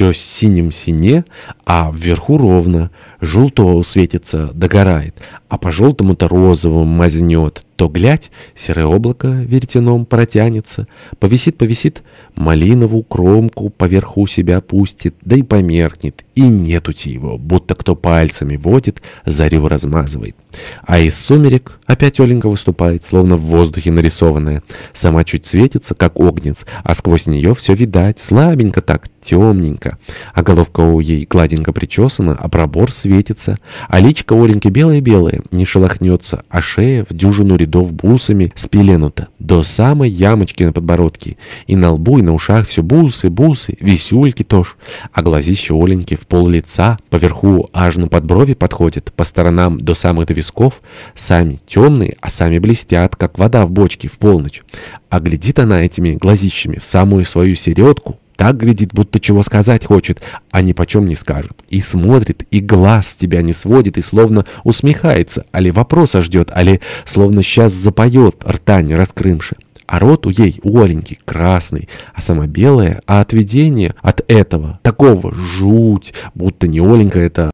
все синим сине, а вверху ровно, желтого светится, догорает, а по желтому-то розовым мазнет, то, глядь, серое облако веретеном протянется, повисит-повисит, малиновую кромку поверху себя пустит, да и померкнет, и нетути его, будто кто пальцами водит, зарю размазывает. А из сумерек опять Оленька выступает, словно в воздухе нарисованная. Сама чуть светится, как огнец, а сквозь нее все видать, слабенько так, темненько. А головка у ей гладенько причесана, а пробор светится, а личка Оленьки белая-белая, не шелохнется, а шея в дюжину рядов рядов бусами спеленута до самой ямочки на подбородке. И на лбу, и на ушах все бусы, бусы, висюльки тоже. А глазища Оленьки в пол лица, поверху аж на подброви подходят, по сторонам до самых-то висков, сами темные, а сами блестят, как вода в бочке в полночь. А глядит она этими глазищами в самую свою середку, так глядит, будто чего сказать хочет, а ни почем не скажет. И смотрит, и глаз тебя не сводит, и словно усмехается, али вопроса ждет, али словно сейчас запоет, рта не раскрымши. А рот у ей, у Оленьки, красный, а сама белая, а от видения, от этого, такого жуть, будто не Оленька это,